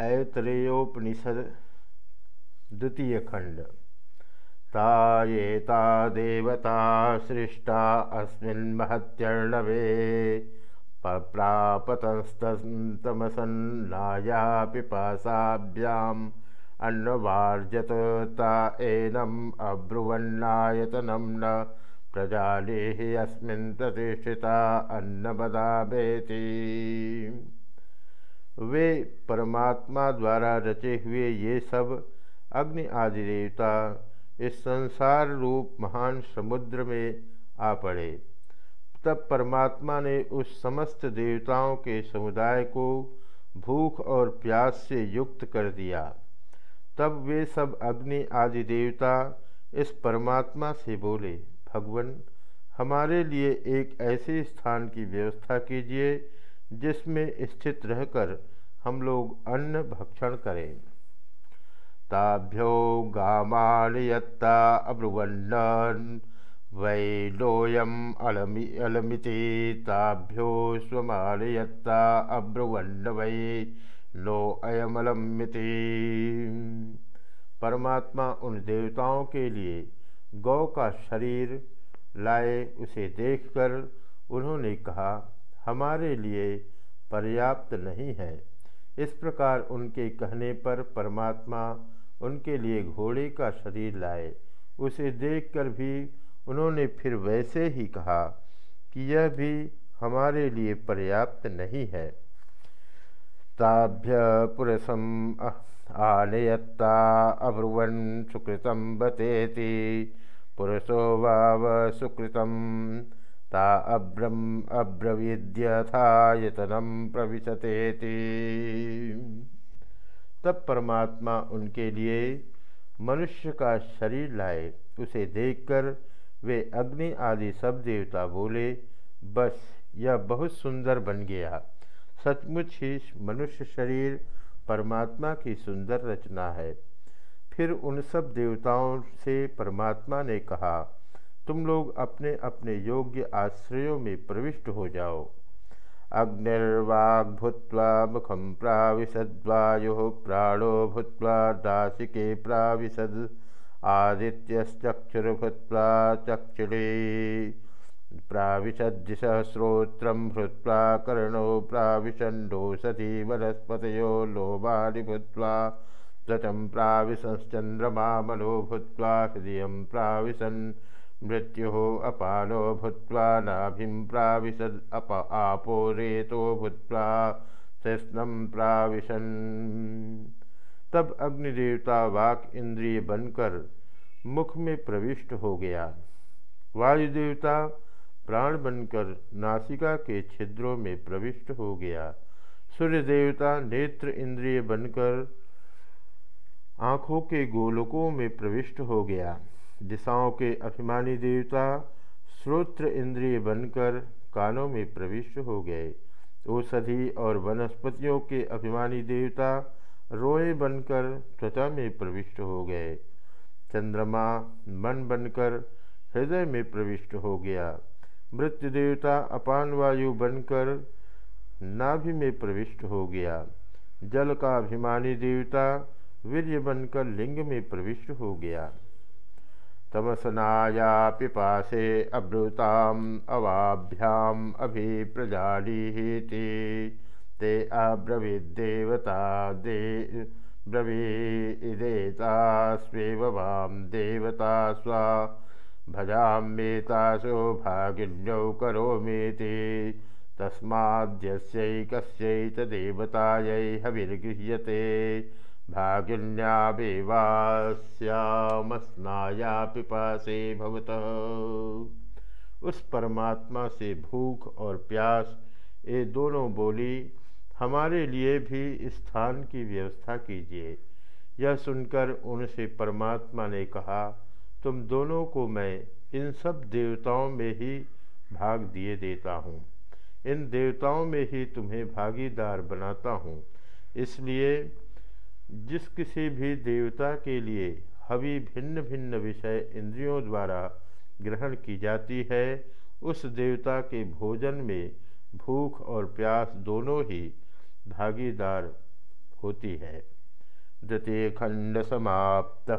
ऐतरेयोपनिषद द्वितीय खंड ता ये ता देवता सृष्टा अस्मिन् महत्यर्णवे प्रापतस्तमसन्नाया पिपासाभ्याम् अन्नवार्जत ता एनम् अब्रुवन्नायतनं न प्रजालेहि अस्मिन् प्रतिष्ठिता अन्नमदामेति वे परमात्मा द्वारा रचे हुए ये सब अग्नि आदि देवता इस संसार रूप महान समुद्र में आ पड़े। तब परमात्मा ने उस समस्त देवताओं के समुदाय को भूख और प्यास से युक्त कर दिया। तब वे सब अग्नि आदि देवता इस परमात्मा से बोले, भगवान, हमारे लिए एक ऐसे स्थान की व्यवस्था कीजिए जिसमें स्थित रहकर हम लोग अन्न भक्षण करें। ताभ्यो गामानियत्ता अब्रुवन्न वै लोयम अलमि, अलमिति। ताभ्यो स्वमानियत्ता अब्रुवन्न वै लो अयमलमिति परमात्मा उन देवताओं के लिए गौ का शरीर लाए उसे देखकर उन्होंने कहा, हमारे लिए पर्याप्त नहीं है। इस प्रकार उनके कहने पर परमात्मा उनके लिए घोड़े का शरीर लाए। उसे देखकर भी उन्होंने फिर वैसे ही कहा कि यह भी हमारे लिए पर्याप्त नहीं है। ताभ्य पुरुषम आनयत्ता अब्रुवन सुकृतम बतेति पुरुषो वाव सुकृतम। ता अब्रम अब्रवीद्यथायतनम प्रविशतेति। तब परमात्मा उनके लिए मनुष्य का शरीर लाए, उसे देखकर वे अग्नि आदि सब देवता बोले, बस, यह बहुत सुंदर बन गया। सचमुच ही मनुष्य शरीर परमात्मा की सुंदर रचना है। फिर उन सब देवताओं से परमात्मा ने कहा तुम लोग अपने अपने योग्य आश्रयों में प्रविष्ट हो जाओ। अग्निर्वाग भूत्वा मुखम प्राविशद्वायु प्राणो भूत्वा दासिके प्राविशद। आदित्यश्चक्षुर्भूत्वा चक्षुरे। प्राविशद्दिश श्रोत्रं हृत्वा कर्णो प्राविशन्डोषधि वनस्पतयो लोभानि भूत्वा। त्वचं प्राविशश्चन्द्रमा मनो भूत्वा हृदयं प्राविशन्। मृत्यु अपानो भूत्वा नाभिं प्राविशद अप आपो रेतो भूत्वा कृष्णम प्राविशन। तब अग्निदेवता वाक इंद्रिय बनकर मुख में प्रविष्ट हो गया। वायुदेवता प्राण बनकर नासिका के छिद्रों में प्रविष्ट हो गया। सूर्य देवता नेत्र इंद्रिय बनकर आँखों के गोलकों में प्रविष्ट हो गया। दिशाओं के अभिमानी देवता श्रोत्र इंद्रिय बनकर कानों में प्रविष्ट हो गए। औषधि और वनस्पतियों के अभिमानी देवता रोए बनकर त्वचा में प्रविष्ट हो गए। चंद्रमा मन बनकर हृदय में प्रविष्ट हो गया। मृत्यु देवता अपान वायु बनकर नाभि में प्रविष्ट हो गया। जल का अभिमानी देवता वीर्य बनकर लिंग में प्रविष्ट हो गया। तमसनाया पिपासे अब्रूताम् अवाभ्याम् अभि प्रजालीति ते अब्रवीद्देवता दे ब्रवी इदेता वां देवता स्वा। भजाम्येतासो भागिन्यौ करोमीति। तस्माद्यस्यैकस्यै च देवतायै हविर्गृह्यते। भागिन्यावेवास्यामस्नाया पिपासे भवतः। उस परमात्मा से भूख और प्यास, ये दोनों बोली, हमारे लिए भी स्थान की व्यवस्था कीजिए। यह सुनकर उनसे परमात्मा ने कहा, तुम दोनों को मैं इन सब देवताओं में ही भाग दिए देता हूँ। इन देवताओं में ही तुम्हें भागीदार बनाता हूँ। इसलिए जिस किसी भी देवता के लिए हवि भिन्न भिन्न विषय इंद्रियों द्वारा ग्रहण की जाती है, उस देवता के भोजन में भूख और प्यास दोनों ही भागीदार होती है। द्वितीय खंड समाप्त।